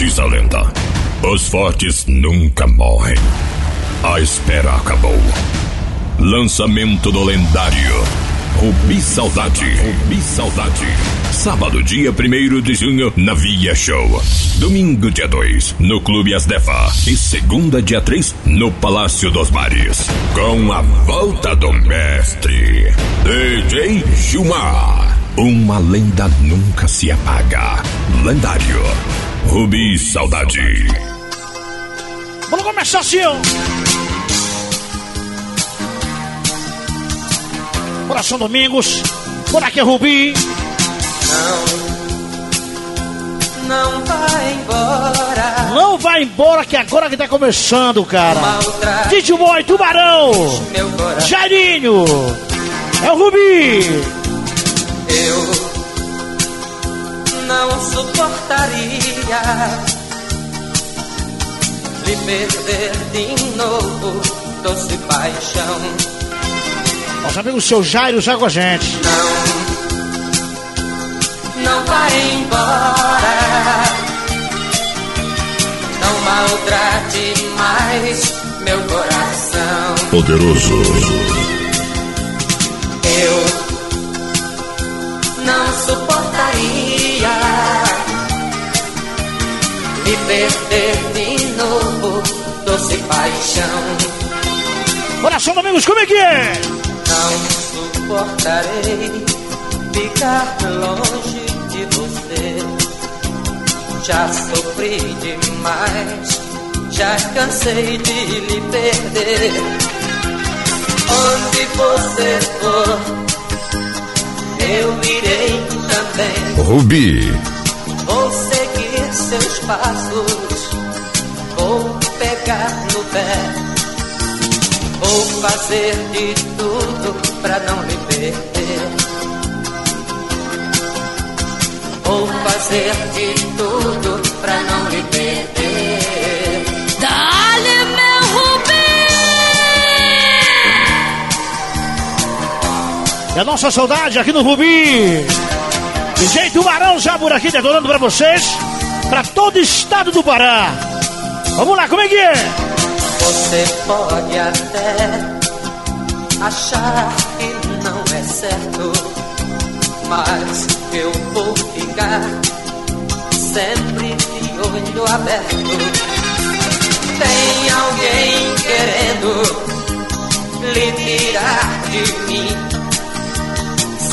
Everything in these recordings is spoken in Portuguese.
Diz a lenda: os fortes nunca morrem. A espera acabou. Lançamento do lendário Rubi Saudade. Rubi Saudade. Sábado, dia 1 de junho, na Via Show. Domingo, dia 2, no Clube Asdefa. E segunda, dia 3, no Palácio dos Mares. Com a volta do mestre, DJ Gilmar. Uma lenda nunca se apaga. Lendário. Rubi Saudade. Vamos começar assim, ó. Coração Domingos, por aqui é Rubi. Não, não vai embora. Não vai embora que agora que tá começando, cara. Tite Boy, Tubarão, Jairinho, é o Rubi. Eu não suportaria lhe perder de novo, doce paixão. Nosso amigo seu Jairo já com a gente. Não, não vai embora. Não maltrate mais meu coração. Poderoso. Eu não suportaria me perder de novo, doce paixão. Coração Domingos, como é que é? Não suportarei ficar longe de você. Já sofri demais, já cansei de lhe perder. Onde você for, eu irei também. Rubi. Vou seguir seus passos, vou pegar no pé Vou fazer de tudo pra não lhe perder. Vou fazer de tudo pra não lhe perder. É a nossa saudade aqui no Rubi. DJ Tubarão já por aqui detonando pra vocês, pra todo o estado do Pará. Vamos lá, como é que é? Você pode até achar que não é certo, mas eu vou ficar sempre de olho aberto. Tem alguém querendo lhe tirar de mim.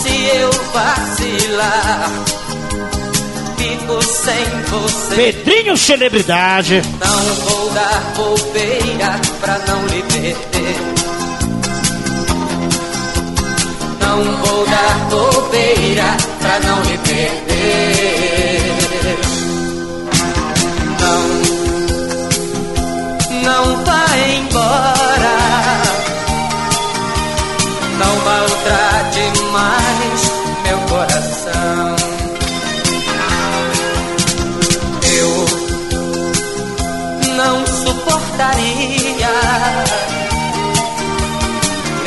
Se eu vacilar fico sem você. Pedrinho Celebridade. Não vou dar bobeira pra não lhe perder. Não vou dar bobeira pra não lhe perder. Não, não vai embora.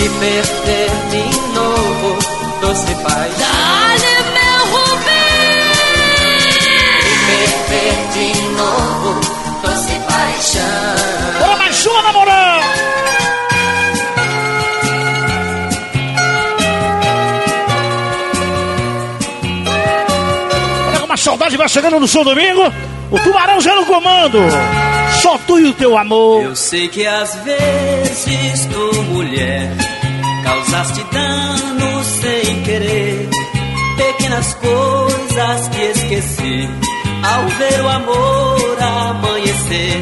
Me perder de novo, doce paz. Dale, meu Rubi! Me perder de novo, doce paixão. Bora mais uma, namorão! Olha como a saudade vai chegando no seu domingo. O tubarão já no comando. Só tu e o teu amor. Eu sei que às vezes tu, mulher, causaste dano sem querer. Pequenas coisas que esqueci ao ver o amor amanhecer.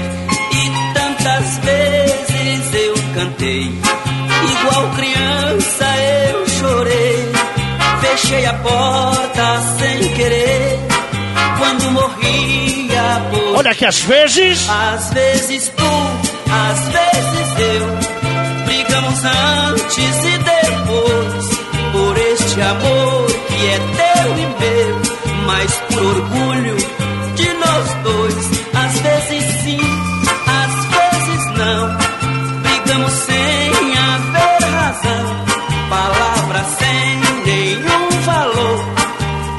E tantas vezes eu cantei, igual criança eu chorei. Fechei a porta sem querer quando morria por Olha que às vezes. Às vezes tu, às vezes eu Antes e depois Por este amor que é teu e meu Mas por orgulho de nós dois Às vezes sim, às vezes não Brigamos sem haver razão Palavras sem nenhum valor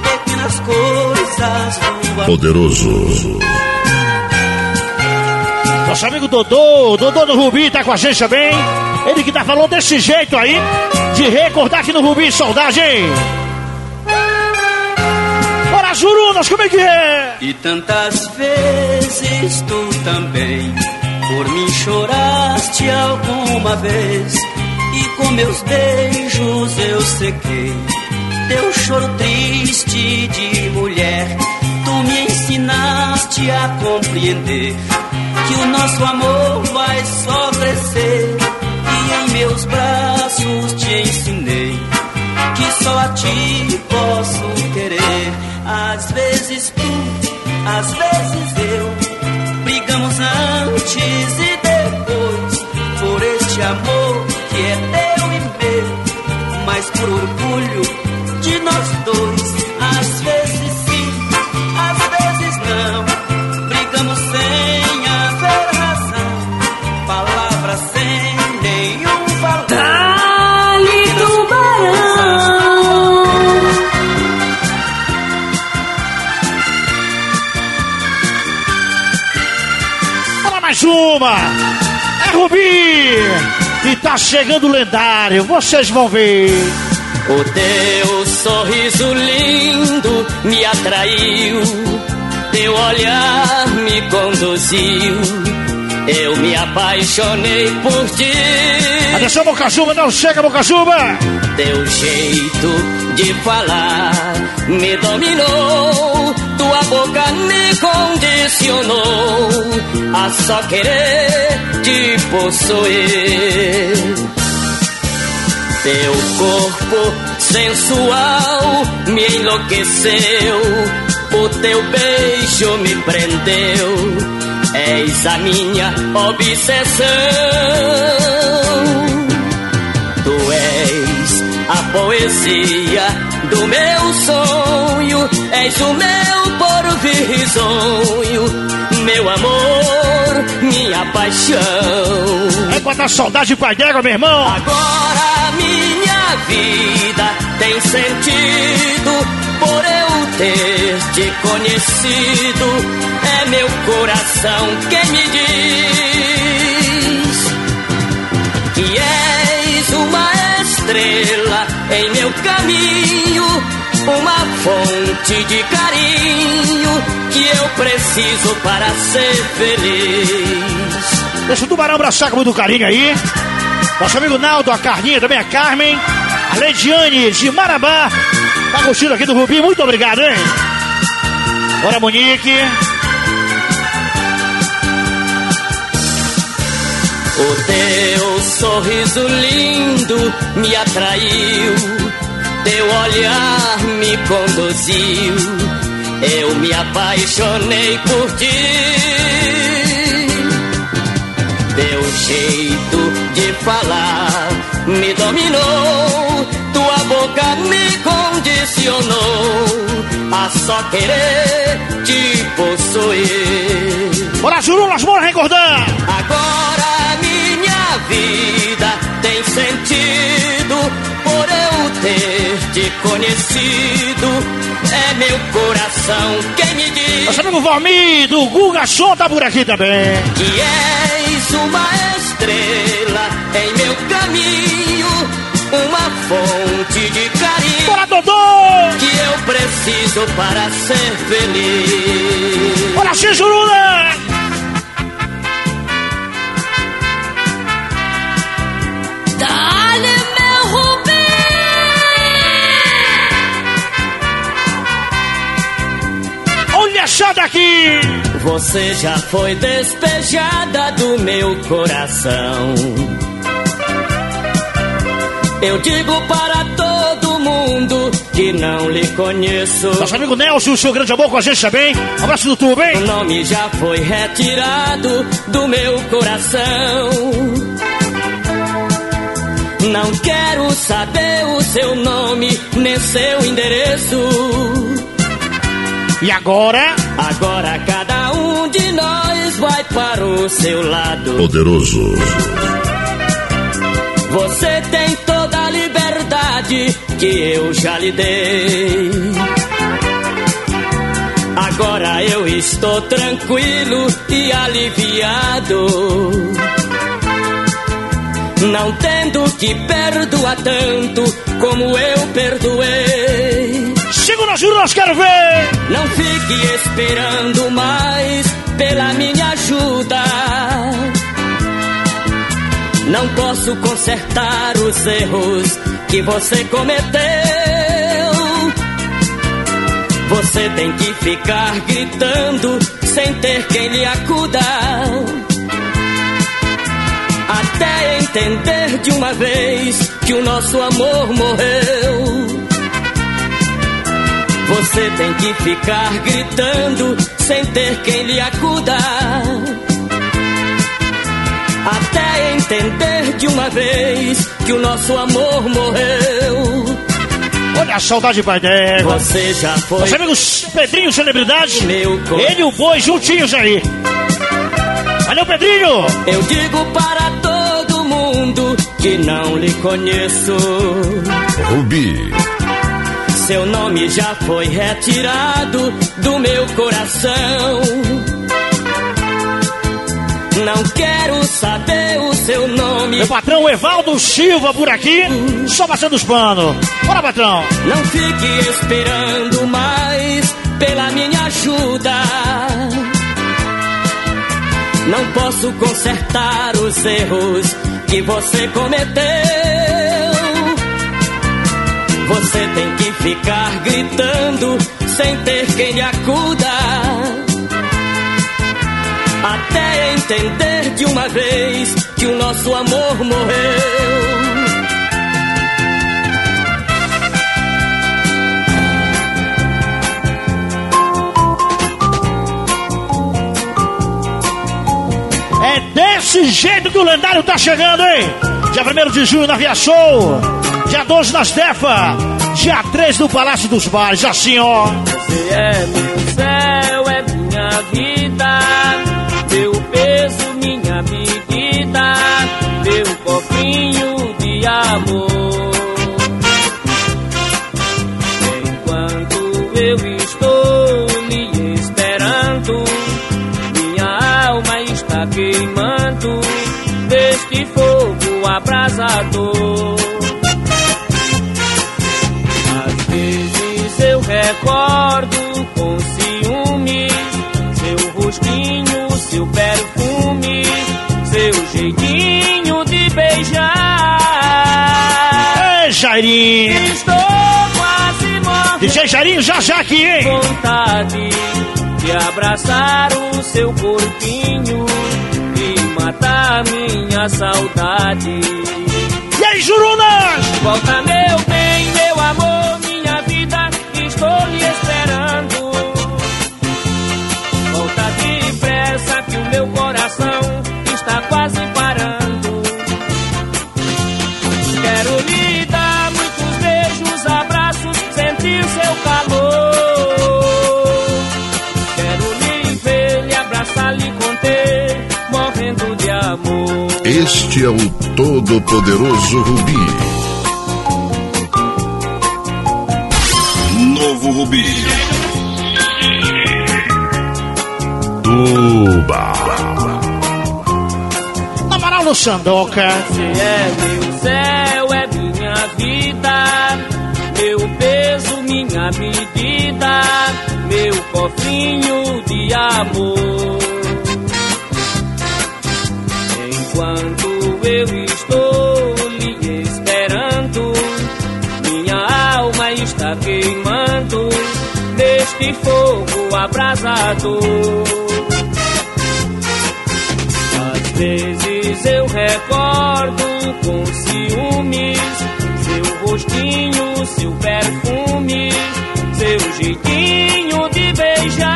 Pequenas coisas Poderoso. Nosso amigo Dodô, Dodô do Rubi tá com a gente também. Ele que tá falando desse jeito aí, de recordar aqui no Rubi Saudade? Bora, Jurunas, como é que é? E tantas vezes tu também por mim choraste alguma vez E com meus beijos eu sequei Teu choro triste de mulher Tu me ensinaste a compreender Que o nosso amor vai só crescer. E em meus braços te ensinei Que só a ti posso querer. Às vezes tu, às vezes eu Brigamos antes e depois por este amor tá chegando o lendário, vocês vão ver. O teu sorriso lindo me atraiu, teu olhar me conduziu. Eu me apaixonei por ti. Atenção, Bocajuba, não chega, Bocajuba! Teu jeito de falar me dominou, tua boca me condicionou a só querer te possuir. Teu corpo sensual me enlouqueceu, o teu beijo me prendeu. És a minha obsessão. Tu és a poesia do meu sonho, és o meu porvir risonho, meu amor, minha paixão. É quanta saudade pai d'égua, meu irmão! Agora minha vida tem sentido por eu ter te conhecido. É meu coração quem me diz que és uma estrela em meu caminho, uma fonte de carinho que eu preciso para ser feliz. Deixa o Tubarão abraçar com muito carinho aí. Nosso amigo Naldo, a Carninha, também a Carmen, a Leidiane de Marabá. Tá curtindo aqui do Rubi, muito obrigado, hein? Bora, Monique. O teu sorriso lindo me atraiu, teu olhar me conduziu, eu me apaixonei por ti. Teu jeito de falar me dominou, tua boca me condicionou a só querer te possuir. Bora, Jurulas, bora recordar! Agora minha vida tem sentido ter te conhecido. É meu coração quem me diz Nosso amigo Valmir, do Guga Show, tá por aqui também. que és uma estrela em meu caminho, uma fonte de carinho Bora, Dodô! que eu preciso para ser feliz. Bora, X, daqui! Você já foi despejada do meu coração. Eu digo para todo mundo que não lhe conheço. Nosso amigo Nelson, o seu grande amor com a gente também. Abraço do tubo, O hein? nome já foi retirado do meu coração. Não quero saber o seu nome, nem seu endereço. E agora? Agora cada um de nós vai para o seu lado. Poderoso. Você tem toda a liberdade que eu já lhe dei. Agora eu estou tranquilo e aliviado. Não tendo que perdoar tanto como eu perdoei. Quero ver! Não fique esperando mais pela minha ajuda. Não posso consertar os erros que você cometeu. Você tem que ficar gritando sem ter quem lhe acuda. Até entender de uma vez que o nosso amor morreu. Você tem que ficar gritando sem ter quem lhe acuda. Até entender de uma vez que o nosso amor morreu. Olha a saudade, pai dela. Você já foi. Meus amigos Pedrinho, celebridade. Ele e o boi juntinhos aí. Valeu, Pedrinho! Eu digo para todo mundo que não lhe conheço. Rubi, Seu nome já foi retirado do meu coração. Não quero saber o seu nome. Meu patrão Evaldo Silva por aqui, só passando os panos. Bora, patrão! Não fique esperando mais pela minha ajuda. Não posso consertar os erros que você cometeu. Você tem que ficar gritando sem ter quem lhe acuda. Até entender de uma vez que o nosso amor morreu. É desse jeito que o lendário tá chegando, hein? Dia 1 de junho na Via Show. Dia 12 na Stefa. Dia 3 no Palácio dos Bares. Assim, ó. Você é meu céu, é minha vida, meu peso, minha medida, meu cofrinho de amor. Enquanto eu estou lhe esperando, minha alma está queimando deste fogo abrasador. Recordo com ciúmes seu rostinho, seu perfume, seu jeitinho de beijar. Ei, Jairinho. Estou quase morrendo DJ Jairinho já já aqui, hein? vontade de abraçar o seu corpinho e matar minha saudade. E aí, Jurunas? Volta meu bem, meu amor, quase parando. Quero lhe dar muitos beijos, abraços, sentir seu calor. Quero lhe ver, lhe abraçar, lhe conter, morrendo de amor. este é o todo-poderoso Rubi. Novo Rubi. Tuba. No Sandoca. Você é meu céu, é minha vida, meu peso, minha medida, meu cofrinho de amor. Enquanto eu estou lhe esperando, minha alma está queimando neste fogo abrasador. Vezes eu recordo com ciúmes seu rostinho, seu perfume, seu jeitinho de beijar.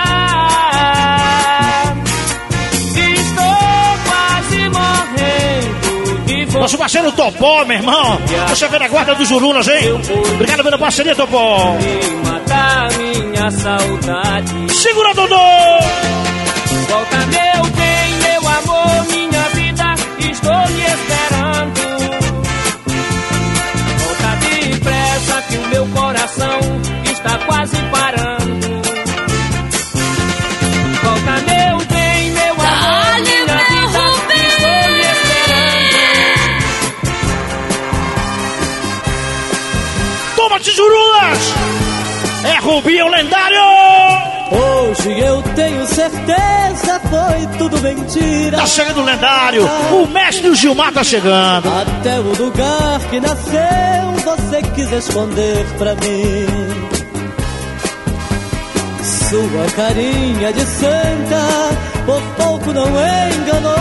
Estou quase morrendo de vontade. Nosso parceiro Topó, meu irmão. Você vê na guarda dos Jurunas, hein? Obrigado pela parceria, Topó. matar minha saudade. Segura, Dodô! está quase parando. Volta, meu bem, meu amor, minha meu vida, Rubem. estou lhe esperando. Toma, tijurulas! É Rubi, é o lendário! Hoje eu tenho certeza foi tudo mentira. Tá chegando o lendário, o mestre Gilmar tá chegando. Até o lugar que nasceu você quis esconder pra mim. Sua carinha de santa por pouco não enganou.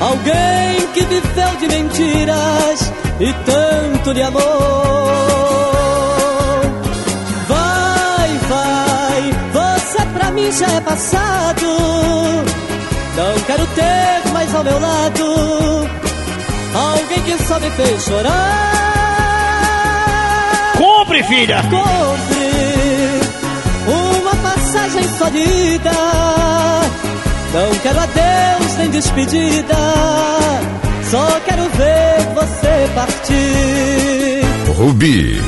Alguém que viveu de mentiras e tanto de amor. Vai, vai, você pra mim já é passado. Não quero ter mais ao meu lado alguém que só me fez chorar. Compre, filha! Compre Não quero adeus nem despedida. Só quero ver você partir. Rubi.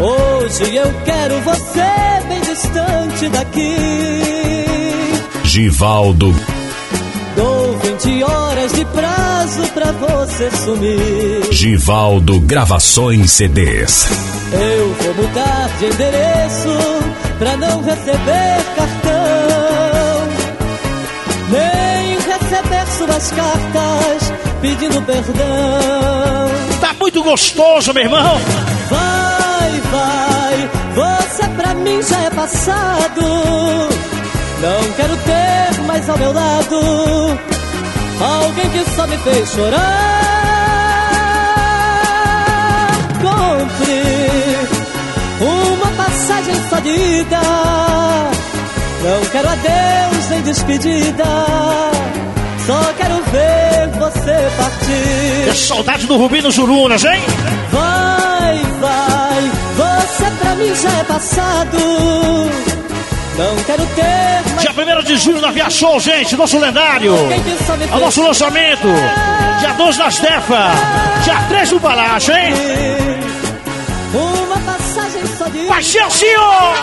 Hoje eu quero você bem distante daqui. Givaldo. Dou 20 horas de prazo pra você sumir. Givaldo Gravações CDs. Eu vou mudar de endereço pra não receber cartão. Nem receber suas cartas pedindo perdão. Tá muito gostoso, meu irmão. Vai, vai, você pra mim já é passado. Não quero ter mais ao meu lado alguém que só me fez chorar. Passagem só de ida. Não quero adeus nem despedida. Só quero ver você partir. É saudade do Rubinho Jurunas, hein? Vai, vai, você pra mim já é passado. Não quero ter mais. Dia 1 de julho na Via Show, gente, nosso lendário. É o nosso lançamento. Dia 2 na Stefa. Dia 3 no Palácio, hein? Uma passagem ser assim, ó!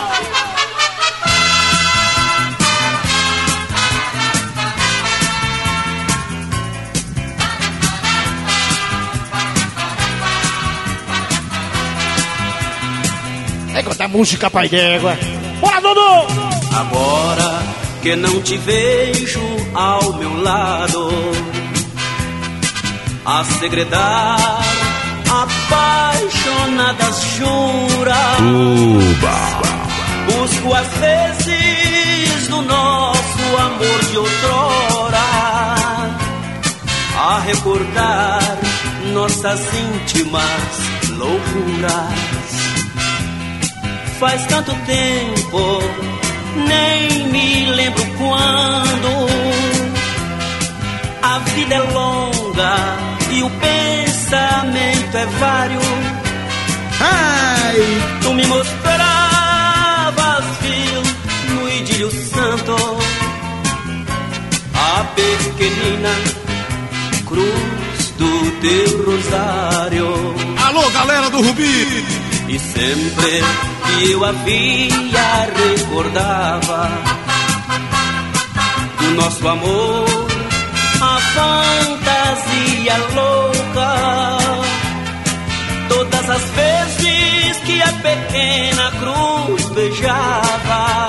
É contar música, pai d'égua. Bora, Dudu! Agora que não te vejo ao meu lado, a segredar, apaixonadas juras. Uba. Busco às vezes no nosso amor de outrora a recordar nossas íntimas loucuras. Faz tanto tempo, nem me lembro quando. A vida é longa e o pensamento é vário. Ai, tu me mostravas, fio, no idílio santo, a pequenina cruz do teu rosário. Alô, galera do Rubi! E sempre que eu a via, recordava do nosso amor, a fantasia louca. Todas as vezes que a pequena cruz beijava,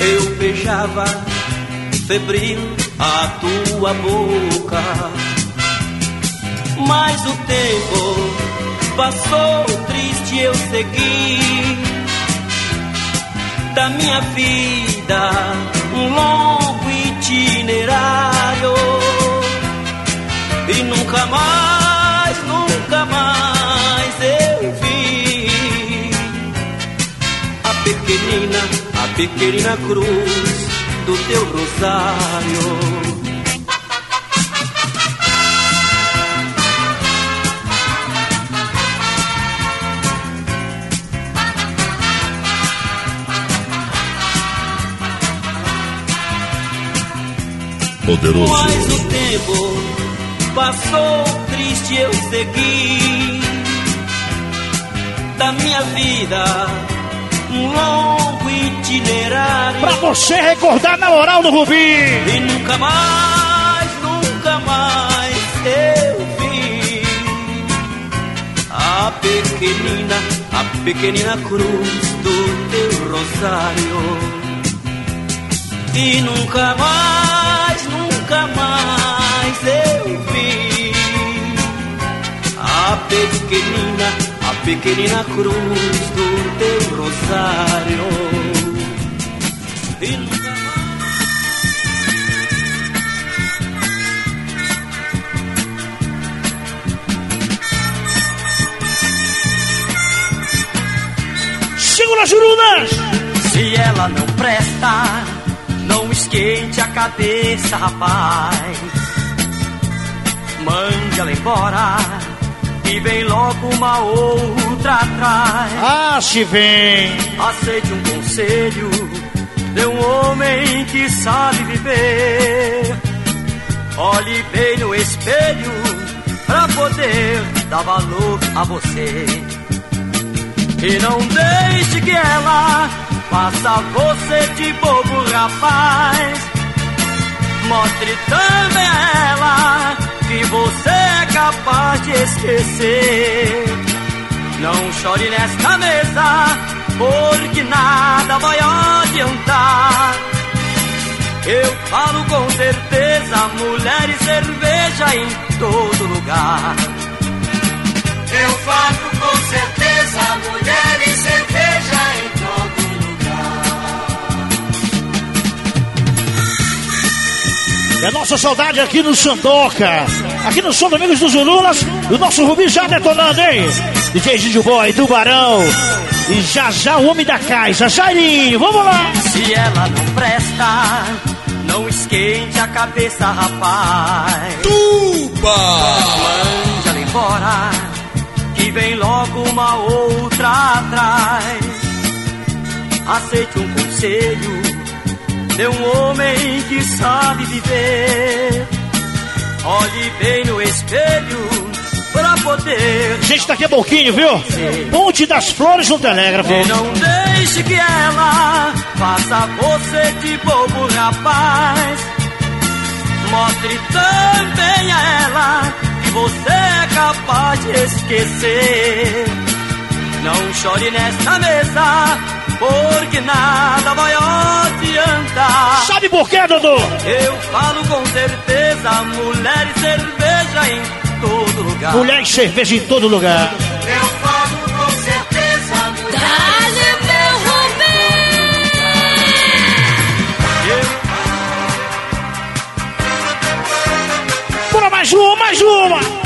eu beijava febril a tua boca. Mas o tempo passou triste, eu segui da minha vida um longo itinerário e nunca mais, nunca mais eu vi a pequenina, a pequenina cruz do teu rosário. Poderoso. Mas o tempo passou triste, eu segui da minha vida um longo itinerário. Pra você recordar na moral no Rubi. E nunca mais, nunca mais eu vi a pequenina, a pequenina cruz do teu rosário. E nunca mais, nunca mais eu vi a pequenina, pequenina cruz do teu rosário. Nunca Segura as jurunas! Se ela não presta, não esquente a cabeça, rapaz. Mande ela embora e vem logo uma outra atrás. Ah, se vem! Aceite um conselho de um homem que sabe viver. Olhe bem no espelho pra poder dar valor a você. E não deixe que ela faça você de bobo, rapaz. Mostre também a ela que você é capaz de esquecer. Não chore nesta mesa, porque nada vai adiantar. Eu falo com certeza, mulher e cerveja em todo lugar. Eu falo com certeza, mulher É nossa saudade aqui no Sandoca. Aqui no São Domingos dos Zululas. E o nosso Rubi já detonando, hein? DJ Gigi Boy, Tubarão. E já já o homem da caixa, Jairinho, vamos lá! Se ela não presta, não esquente a cabeça, rapaz. Tuba! Mande embora, que vem logo uma outra atrás. Aceite um conselho de um homem que sabe viver. Olhe bem no espelho pra poder. Gente, daqui a pouquinho, viu? Ponte das Flores no Telégrafo. E não deixe que ela faça você de bobo, rapaz. Mostre também a ela que você é capaz de esquecer. Não chore nesta mesa, porque nada vai adiantar. Sabe por quê, Dudu? Eu falo com certeza, mulher e cerveja em todo lugar. Mulher e cerveja em todo lugar. Eu falo com certeza, mulher Dale, meu Rubim! Bora mais uma, mais uma!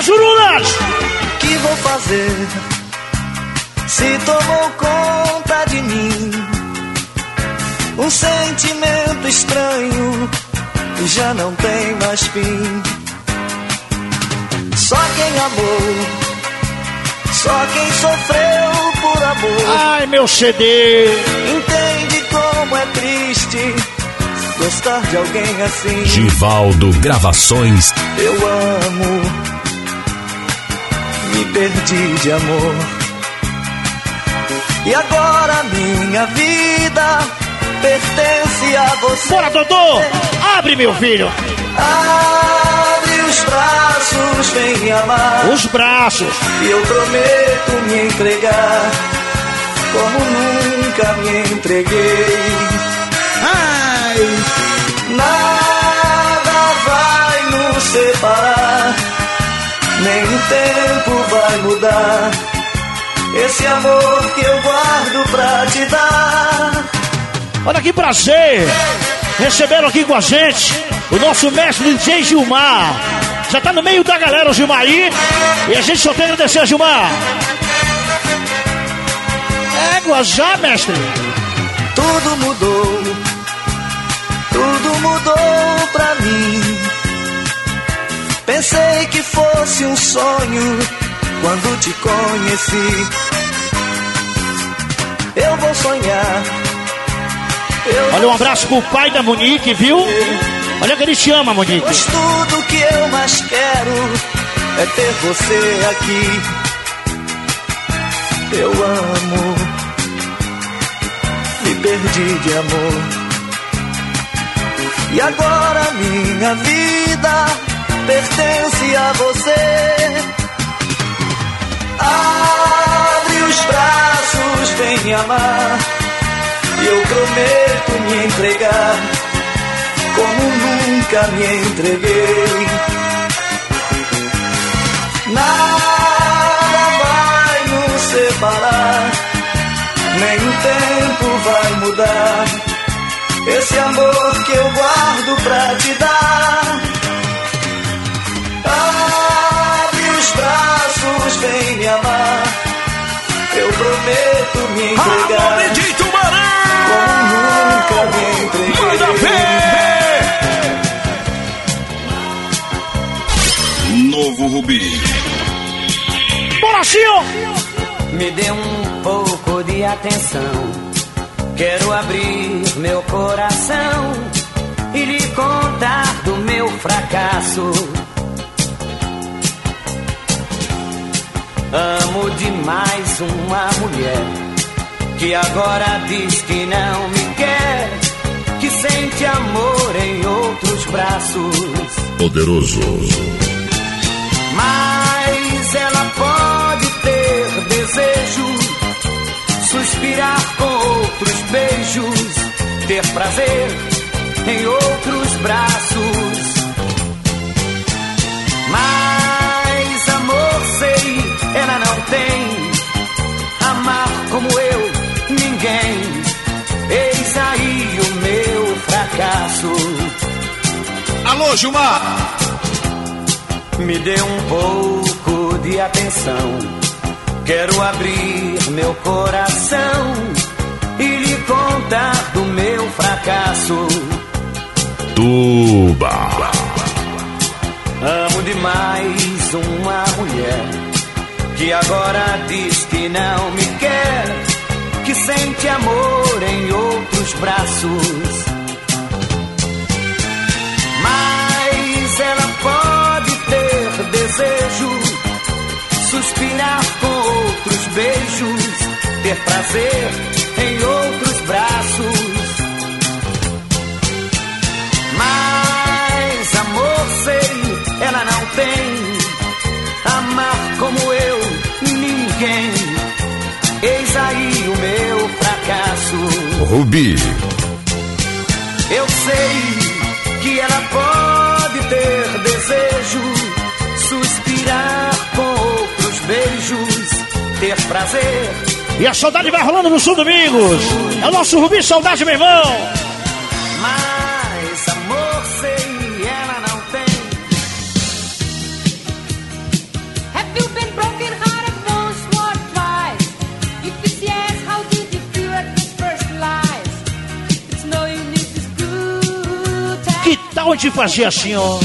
Bora, Jurunas! que vou fazer se tomou conta de mim? Um sentimento estranho que já não tem mais fim. Só quem amou, só quem sofreu por amor, Ai, meu CD! entende como é triste gostar de alguém assim. Givaldo Gravações. Eu amo, me perdi de amor. E agora minha vida pertence a você. Bora, Dodô! Abre, meu filho! Abre os braços, vem me amar. Os braços! E eu prometo me entregar como nunca me entreguei. Ai, nada vai nos separar, nem o tempo vai mudar. Esse amor que eu guardo pra te dar. Olha que prazer! Receberam aqui com a gente o nosso mestre DJ Gilmar. Já tá no meio da galera o Gilmar aí. E a gente só tem a agradecer a Gilmar. Égua já, mestre! Tudo mudou, tudo mudou pra mim. Pensei que fosse um sonho quando te conheci. Eu vou sonhar. Eu Olha, um abraço pro pai da Monique, viu? Olha que ele te ama, Monique. Pois tudo que eu mais quero é ter você aqui. Eu amo, me perdi de amor. E agora minha vida pertence a você. Abre os braços, vem me amar. E eu prometo me entregar como nunca me entreguei. Nada vai nos separar, nem o tempo vai mudar. Esse amor que eu guardo pra te dar. Vem me amar. Eu prometo me entregar. Alô! Como nunca me entreguei. Manda ver! Novo Rubi. Bolacinho! Me dê um pouco de atenção. Quero abrir meu coração e lhe contar do meu fracasso. Amo demais uma mulher que agora diz que não me quer, que sente amor em outros braços. Poderoso. Mas ela pode ter desejo, suspirar com outros beijos, ter prazer em outros braços. Fracasso. Alô, Gilmar! Me dê um pouco de atenção. Quero abrir meu coração e lhe contar do meu fracasso. Tuba. Amo demais uma mulher que agora diz que não me quer, que sente amor em outros braços. Desejo, suspirar com outros beijos, ter prazer em outros braços. Mas amor sei, ela não tem. Amar como eu, ninguém. Eis aí o meu fracasso. Rubi. Eu sei ter prazer. E a saudade vai rolando no Sul Domingos. É o nosso Rubi Saudade, meu irmão. Mas amor sei, ela não tem. Have you been broken hearted once or twice? If it's yes, how did you feel at the first lies? It's no use this good time. Que tal de fazer assim, ó?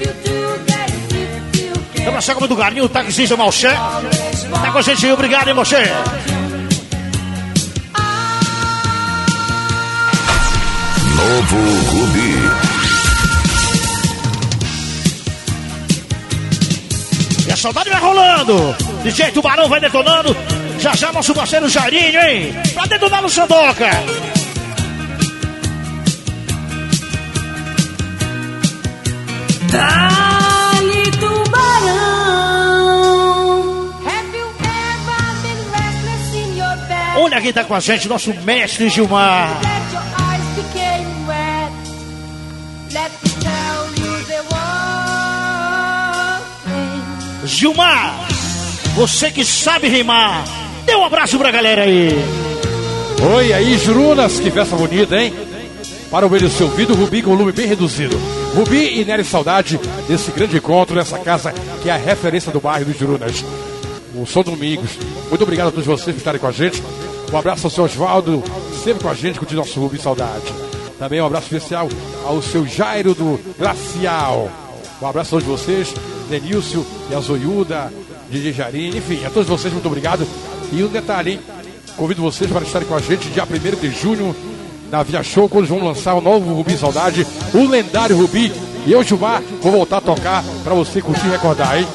If you can. Estamos na como do Galinho, o taxista Malché. Tá com a gente aí, obrigado, hein, Malché. Novo Rubi. E a saudade vai rolando. DJ Tubarão vai detonando. Já já nosso parceiro Jairinho, hein? Pra detonar no Sandoca. Dali tubarão. Olha quem tá com a gente, nosso mestre Gilmar. Gilmar, você que sabe rimar. Dê um abraço pra galera aí. Oi, aí, Jurunas, que festa bonita, hein? Para o meio do seu ouvido, Rubi com volume bem reduzido. Rubi e Nery Saudade desse grande encontro nessa casa que é a referência do bairro dos Jurunas. O Som Domingos. Muito obrigado a todos vocês por estarem com a gente. Um abraço ao seu Oswaldo, sempre com a gente, curtindo nosso Rubi Saudade. Também um abraço especial ao seu Jairo do Glacial. Um abraço a todos vocês, Denilcio e a Zoiuda, DJ Jarim, enfim, a todos vocês, muito obrigado. E um detalhe, hein? Convido vocês para estarem com a gente dia 1 de junho na Via Show, quando vão lançar o novo Rubi Saudade, o lendário Rubi. E eu, Gilmar, vou voltar a tocar para você curtir e recordar, hein?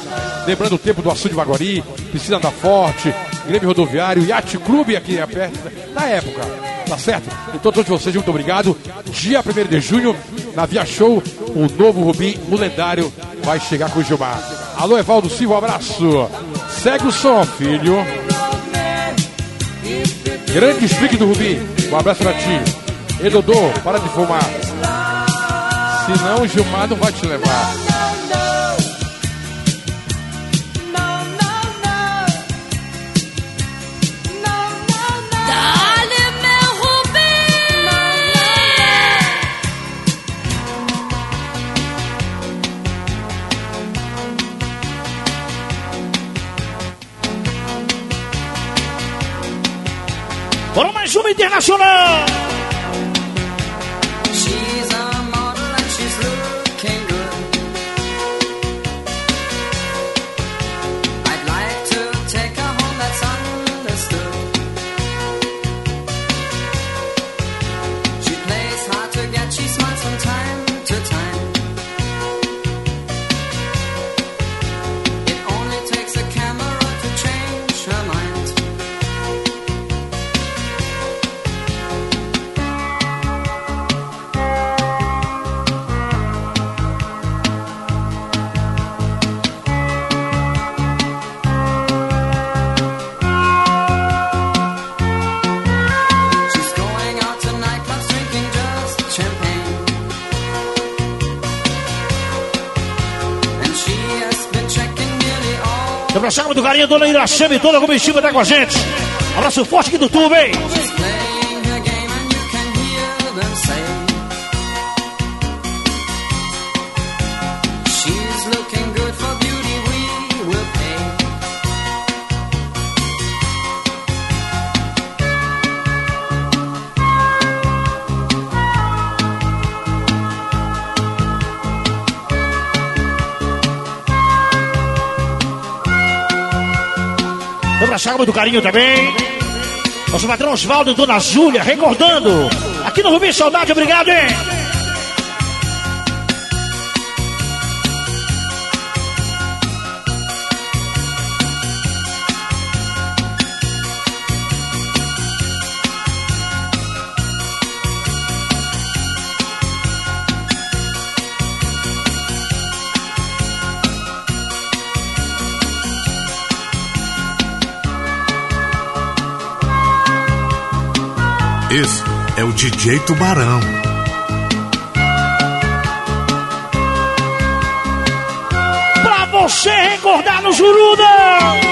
Lembrando o tempo do Açude Baguari, Piscina da Forte, Grêmio Rodoviário, Yacht Clube aqui é perto, na época, tá certo? Então, todos vocês, muito obrigado. Dia 1 de junho, na Via Show, o novo Rubi, o lendário, vai chegar com o Gilmar. Alô, Evaldo Silva, um abraço. Segue o som, filho. Grande speak do Rubi, um abraço pra ti. E Dodô, para de fumar. Senão o Gilmar não vai te levar. Bora mais uma internacional! Abraçar muito carinho, dona Irachame, toda a comitiva tá com a gente. Abraço forte aqui do tubo, hein? Abraçar muito carinho também. Nosso patrão Osvaldo e Dona Júlia, recordando. Aqui no Rubi Saudade, obrigado, hein? DJ Tubarão. Pra você recordar no Juruda.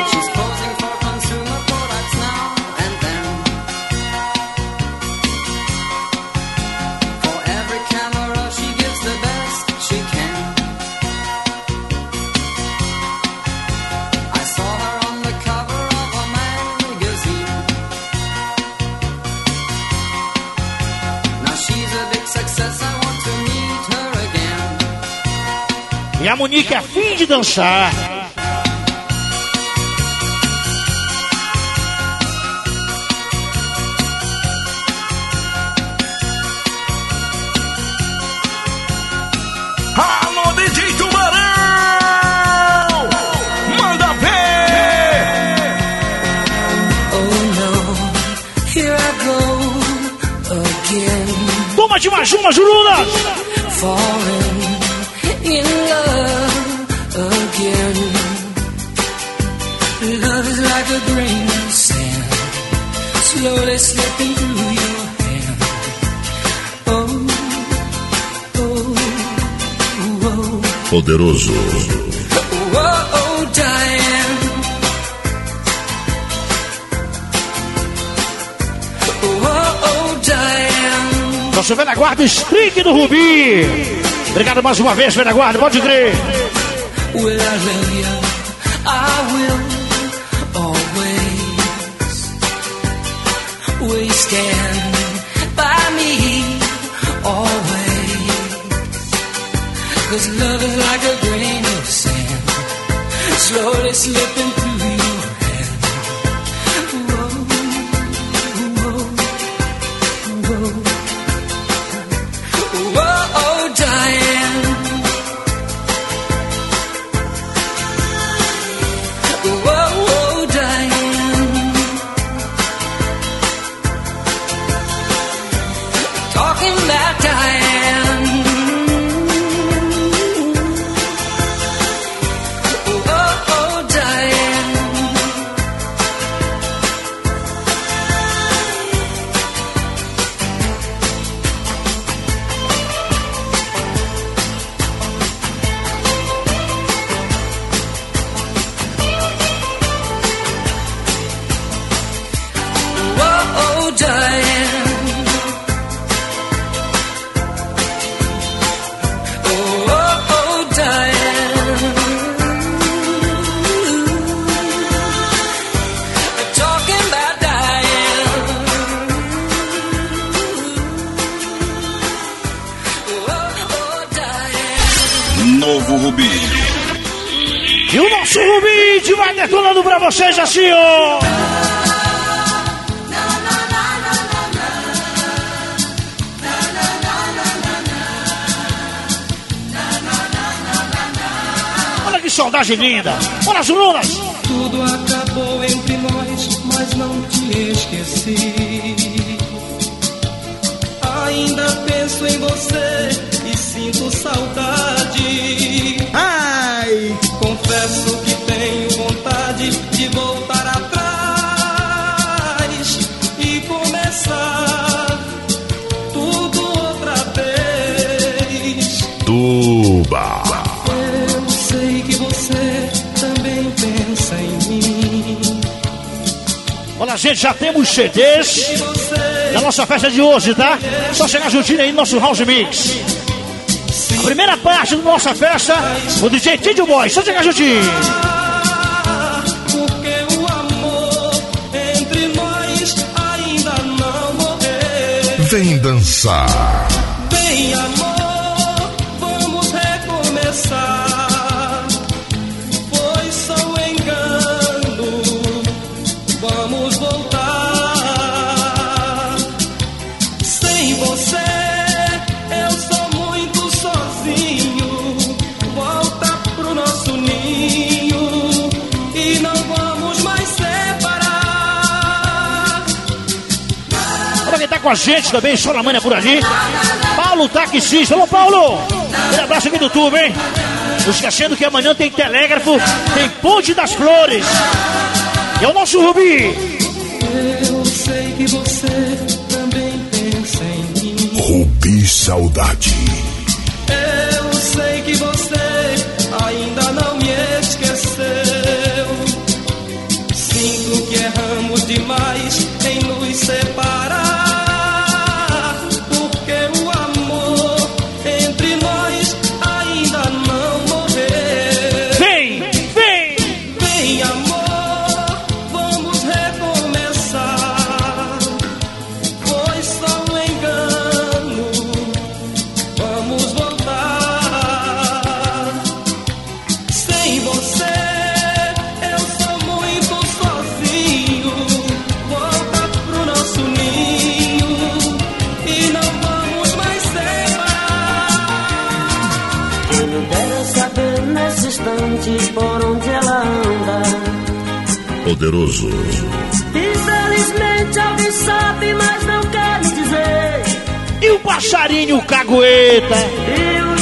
Again. E a Monique é fim de dançar. Alô, DJ Tubarão! Manda ver! Oh no, here I go again. Toma de mais uma, Juruda. falling like a grain of sand, slowly slipping through your hand. Oh, oh, oh, Poderoso. oh, oh, Diane. Oh, oh, Diane. Nosso velho guarda, streak do Rubi. Obrigado mais uma vez, velho guarda, pode crer. Will I love you? I will Will stand by me always? Cause love is like a grain of sand, slowly slipping E Rubi vai detonando pra vocês assim, ó. Olha que saudade linda. Olha as lunas. Tudo acabou entre nós, mas não te esqueci. Ainda penso em você e sinto saudade. Ai! Confesso que tenho vontade de voltar Olha, gente, já temos CDs da nossa festa de hoje, tá? Só chegar juntinho aí no nosso House Mix. A primeira parte da nossa festa, o DJ Tídio Boy. Só chegar juntinho. Porque o com a gente também, só na manhã por ali. Paulo Taxista. Alô, Paulo. Um abraço aqui do tubo, hein? Não esquecendo que amanhã tem telégrafo, tem Ponte das Flores. E é o nosso Rubi. Eu sei que você também pensa em mim. Rubi Saudade. Poderoso. Infelizmente alguém sabe, mas não quer me dizer. E o passarinho cagueta? E os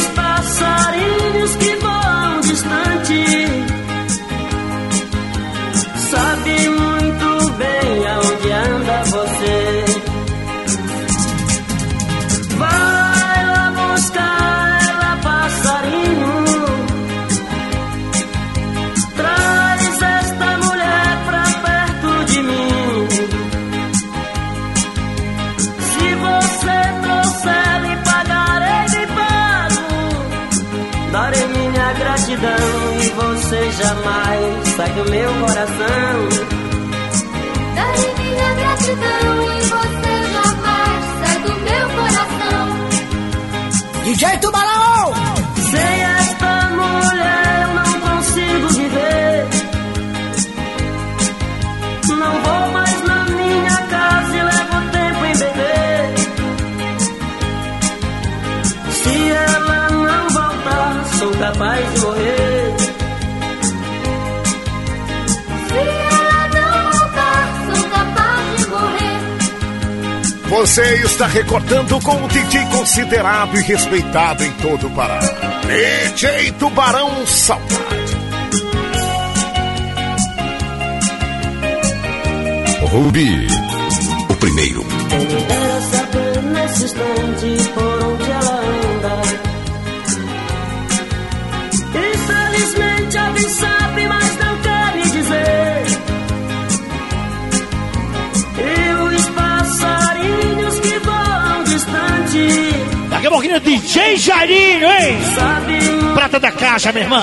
minha gratidão e você jamais sai do meu coração. Darei minha gratidão e você jamais sai do meu coração. DJ Tubarão! Você está recordando com um DJ considerado e respeitado em todo o Pará. DJ Tubarão Saudade. Rubi. O primeiro. Jairinho, hein? Prata da caixa, meu irmão.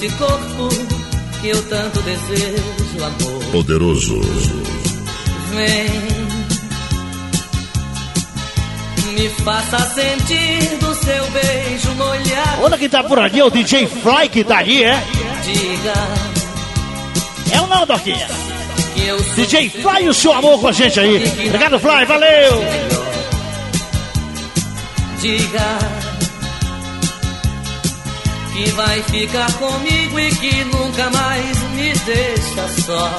Esse corpo que eu tanto desejo, amor. Poderoso. Vem, me faça sentir do seu beijo molhado. Olha quem tá por ali, é o DJ Fly que tá ali, é? Diga É o Naldo aqui. DJ Fly e o seu amor com a gente aí. Obrigado, Fly, valeu! Diga que vai ficar comigo e que nunca mais me deixa só.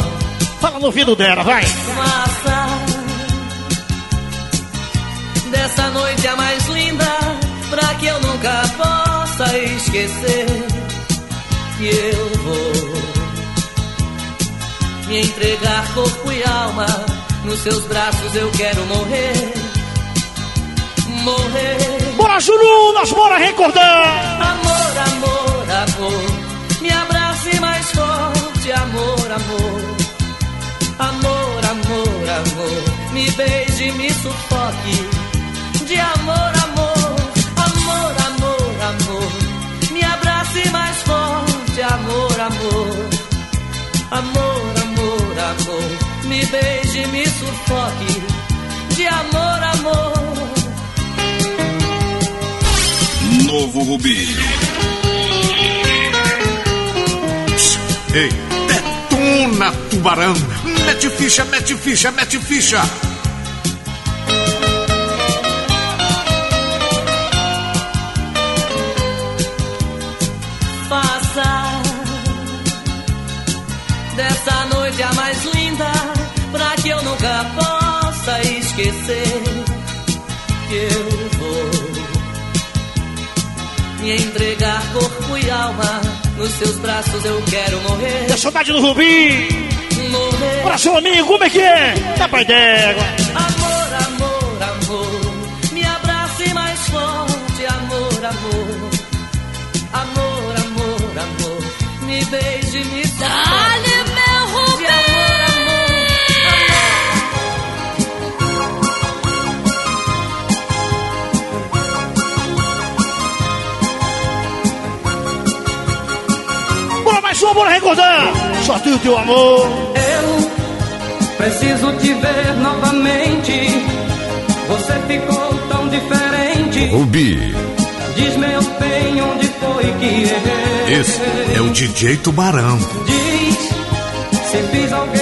Fala no ouvido dela, vai! Faça dessa noite a mais linda pra que eu nunca possa esquecer que eu vou me entregar corpo e alma nos seus braços eu quero morrer morrer Bora, Juru, nós bora recordar! Amor, amor, amor, me abrace mais forte, amor, amor. Amor, amor, amor, me beije, me sufoque. De amor, amor, amor, amor, amor, me abrace mais forte, amor, amor. Amor, amor, amor, me beije, me sufoque. De amor, amor. Novo Rubi. Ei, detona, tubarão. Mete ficha, mete ficha, mete ficha. faça dessa noite a mais linda pra que eu nunca possa esquecer que eu me entregar corpo e alma nos seus braços eu quero morrer Da saudade do Rubi! morrer seu amigo, como é que é? Dá pra d'égua! amor amor amor me abrace mais forte amor amor amor amor amor me beije me Bora mais uma, bora recordar! Só tu e o teu amor! Eu preciso te ver novamente. Você ficou tão diferente. Rubi. Diz meu bem onde foi que errei. Esse é o DJ Tubarão. Diz se fiz algo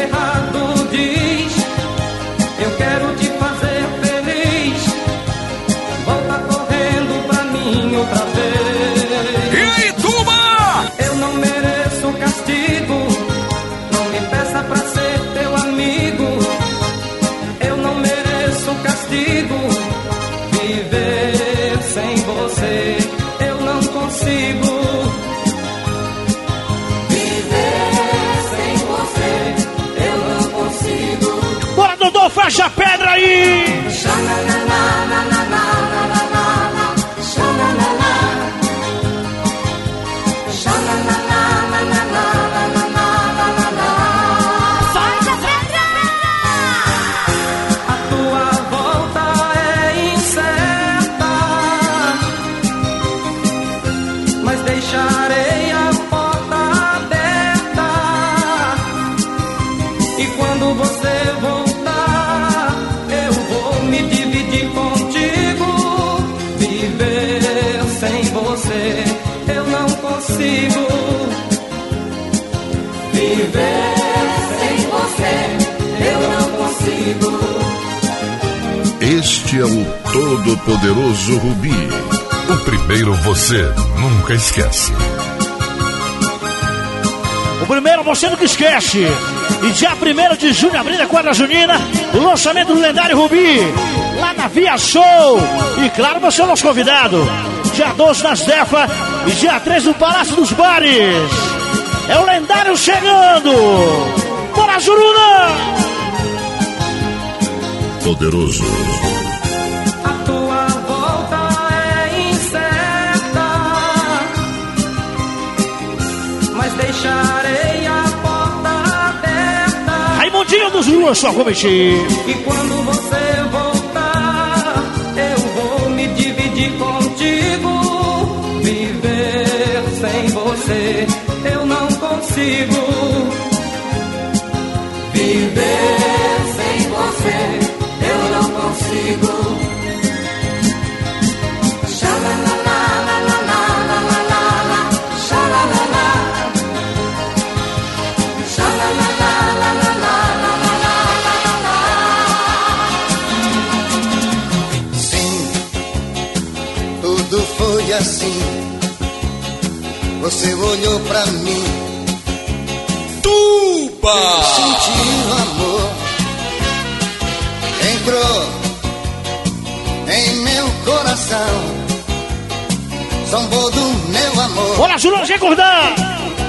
é o Todo-Poderoso Rubi. O primeiro você nunca esquece. O primeiro você nunca esquece. E dia 1 de junho, abrindo a quadra junina, o lançamento do lendário Rubi, lá na Via Show. E claro, você é o nosso convidado. Dia 12 na Zefa e dia 13 no Palácio dos Bares. É o lendário chegando. Bora, Juruna! Poderoso. Só. E quando você voltar, eu vou me dividir contigo. Viver sem você consigo viver Você olhou pra mim. Tuba! Sentiu amor. Entrou em meu coração. Zombou do meu amor. Bora, Zulão, recordar!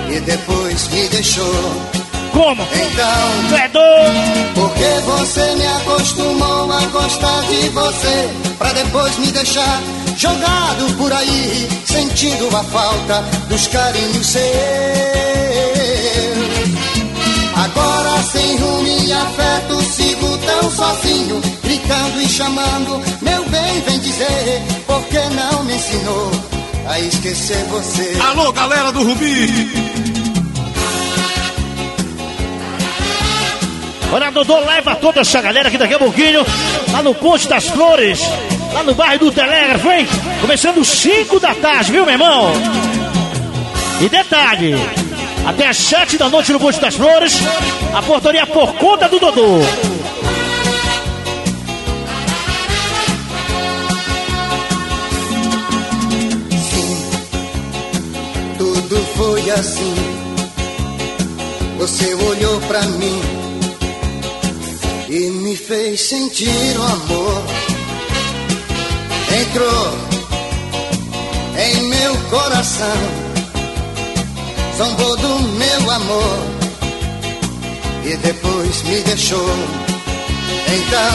E depois me deixou. Como? Então, Tu é doido! Porque você me acostumou a gostar de você Pra depois me deixar jogado por aí Sentindo a falta dos carinhos seus. Agora sem rumo e afeto Sigo tão sozinho Gritando e chamando Meu bem, vem dizer Por que não me ensinou a esquecer você? Alô, galera do Rubi! Olha, Dodô, leva toda essa galera aqui daqui a pouquinho, lá no Ponte das Flores, lá no bairro do Telégrafo, hein? Começando 5 da tarde, viu, meu irmão? E detalhe, até as 7 da noite no Ponte das Flores, a portaria por conta do Dodô. Tudo foi assim. Você olhou pra mim e me fez sentir o amor. Entrou em meu coração, zombou do meu amor e depois me deixou. Então,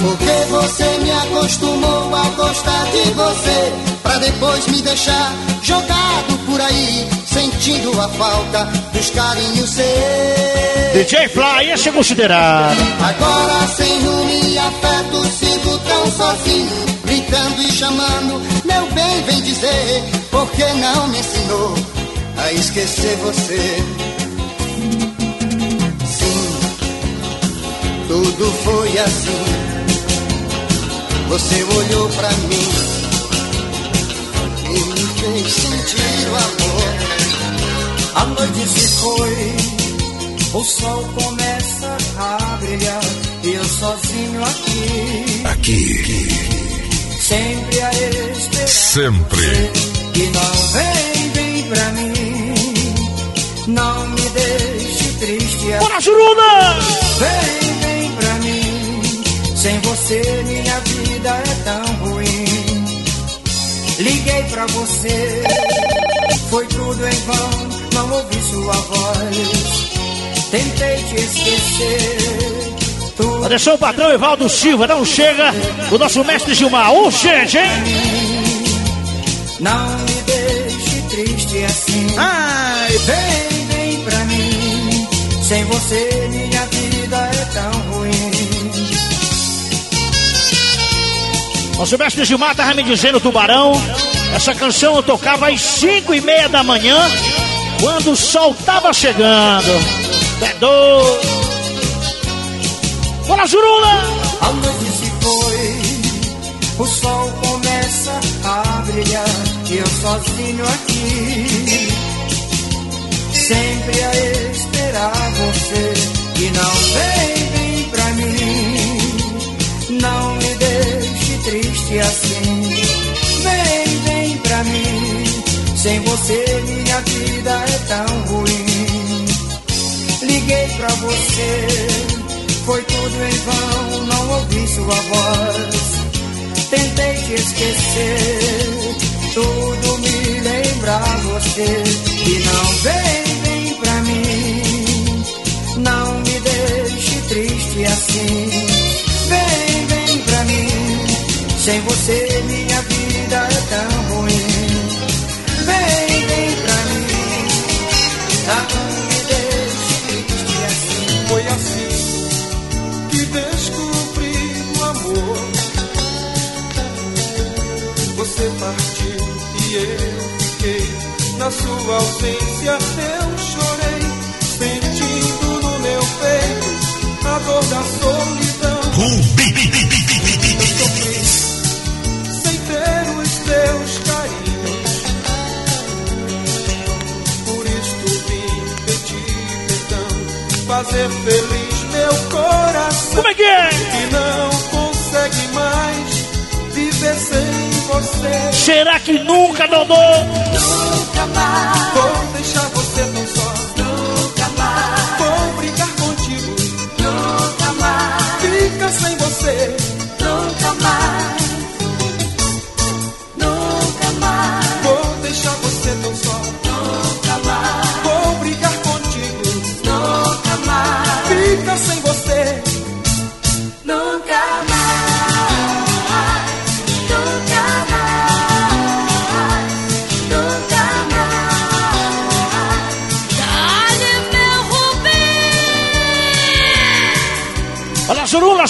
por que você me acostumou a gostar de você? Pra depois me deixar jogado por aí, sentindo a falta dos carinhos seus. DJ Fly, esse é considerado. Agora sem rumo e afeto, sigo tão sozinho, gritando e chamando. Meu bem, vem dizer, por que não me ensinou a esquecer você? Sim, tudo foi assim. Você olhou pra mim e me fez sentir o amor. A noite se foi, o sol começa a brilhar e eu sozinho aqui, Aqui, sempre a esperar. sempre. Que não vem, vem pra mim, não me deixe triste. Bora, Juruna! Vem, vem pra mim, sem você minha vida é tão ruim. Liguei pra você, foi tudo em vão, não ouvi sua voz. Tentei te esquecer. tudo Atenção, patrão Evaldo Silva, não chega o nosso mestre Gilmar. Urgente, hein? Não me deixe triste assim. Ai, vem, vem pra mim. Sem você minha vida é tão ruim. Nosso mestre Gilmar tava me dizendo, Tubarão, essa canção eu tocava às 5 e meia da manhã, quando o sol tava chegando. É doido. Bora, Juruna! A noite se foi, o sol começa a brilhar e eu sozinho aqui, sempre a esperar você que não vem, vem pra mim, não me deixe triste assim, vem, sem você minha vida é tão ruim, liguei pra você foi tudo em vão, não ouvi sua voz. Tentei te esquecer, tudo me lembra você. E não vem, vem pra mim, não me deixe triste assim. Vem, vem pra mim, sem você minha vida é tão Foi assim que descobri o amor. Você partiu e eu fiquei. Na sua ausência eu chorei, sentindo no meu peito a dor da solidão. Uh, bi, bi, bi, fazer feliz meu coração. Como é que é? Que não consegue mais viver sem você. Será que nunca, Dodô? Nunca mais.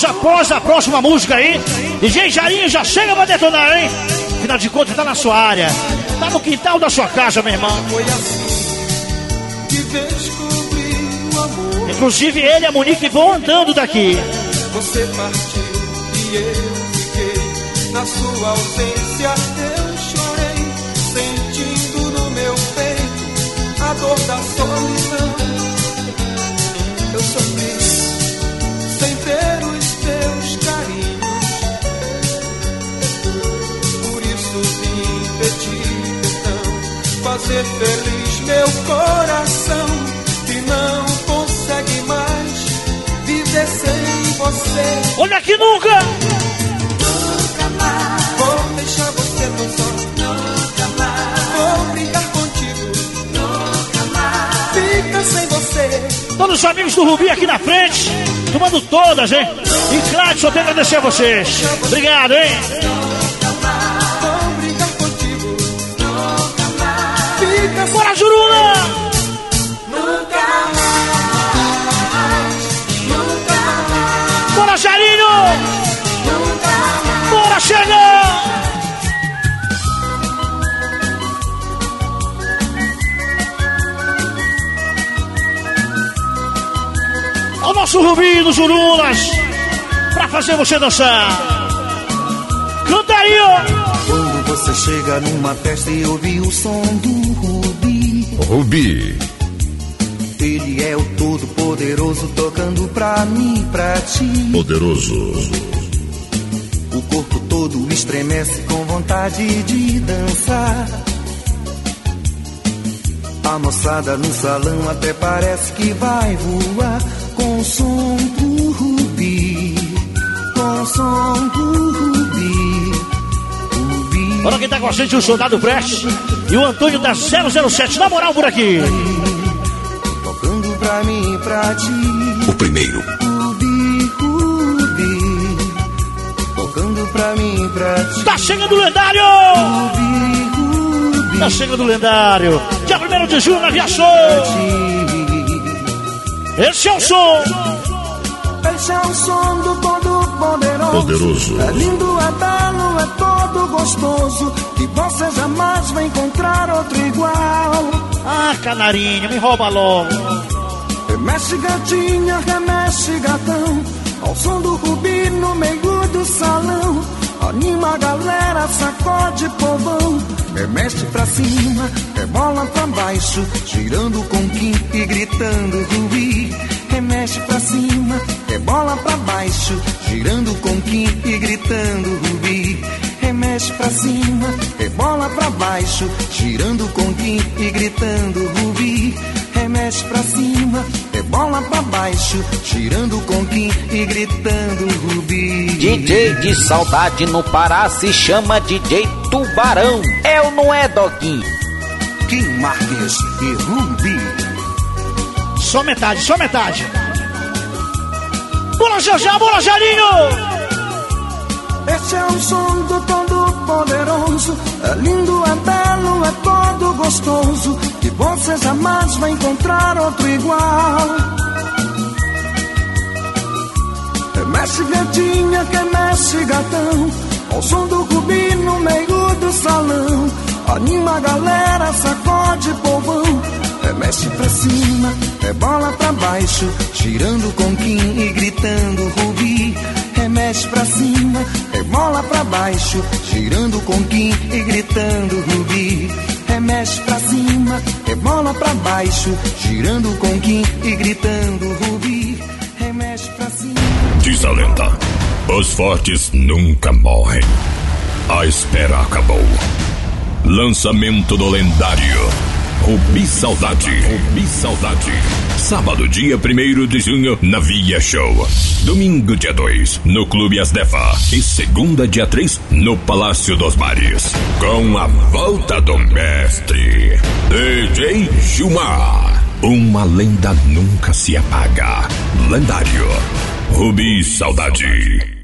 Zurulas, após a próxima música aí, DJ Jarinho já chega pra detonar, hein? Afinal de contas, tá na sua área. Tá no quintal da sua casa, meu irmão. Foi assim que descobri o amor. Inclusive, ele e a Monique vão andando daqui. Você partiu e eu fiquei. Na sua ausência eu chorei, sentindo no meu peito a dor da solidão. Fazer feliz meu coração que não consegue mais viver sem você. Olha que nunca! Nunca mais. Vou deixar você tão só. Nunca mais. Vou brincar contigo. Nunca mais. Fica sem você. Todos os amigos do Rubi aqui na frente, tomando todas, hein? E claro, só tenho a agradecer a vocês. Obrigado, hein? Bora, Juruna! Nunca mais. Nunca mais. Bora, Jarinho! Nunca mais. Bora, chega! O nosso Rubi dos Jurunas, pra fazer você dançar. Canta aí, ó! Quando você chega numa festa e ouve o som do Rubi, Rubi, ele é o todo poderoso tocando pra mim, pra ti. poderoso. O corpo todo estremece com vontade de dançar. A moçada no salão até parece que vai voar com o som do Rubi, com o som do Rubi. Rubi. Olha quem tá com a gente, o Soldado Preste e o Antônio da 007, na moral por aqui. Tocando pra mim, pra ti. O primeiro, Rubi, Rubi. Tocando pra mim, pra ti. Tá chegando o lendário! Tá chegando o lendário. Dia 1 de junho na Via Show. Esse é o som. Esse é o som do todo poderoso. Poderoso. É lindo, é belo, é todo gostoso. E você jamais vai encontrar outro igual. Ah, canarinho, me rouba logo. Remexe gatinha, remexe gatão. Ao som do rubi no meio do salão. Anima a galera, sacode povão. Remexe pra cima, rebola pra baixo, girando com Kim e gritando Rubi. Remexe pra cima, rebola pra baixo, girando com Kim e gritando. Remexe pra cima, rebola pra baixo, girando com Kim e gritando Rubi. Remexe pra cima, rebola pra baixo, girando com Kim e gritando Rubi. DJ de saudade no Pará se chama DJ Tubarão. É ou não é, Doguinho? Kim Marques e Rubi. Só metade, só metade. Bora, Jajá, bora, Jarinho! Esse é o som do todo poderoso. É lindo, é belo, é todo gostoso. E você jamais vai encontrar outro igual. Remexe gatinha, remexe gatão. Ao som do rubi no meio do salão. Anima a galera, sacode povão. Remexe pra cima, é bola pra baixo, girando com Kim e gritando Rubi. Remexe pra cima, bola pra baixo, girando com Kim e gritando Rubi. Remexe pra cima, bola pra baixo, girando com Kim e gritando Rubi. Remexe pra cima. Diz a lenda: os fortes nunca morrem. A espera acabou. Lançamento do lendário Rubi Saudade. Rubi Saudade. Sábado, dia 1 de junho, na Via Show. Domingo, dia 2, no Clube Asdefa. E segunda, dia 3, no Palácio dos Mares. Com a volta do mestre, DJ Gilmar. Uma lenda nunca se apaga. Lendário. Rubi Saudade.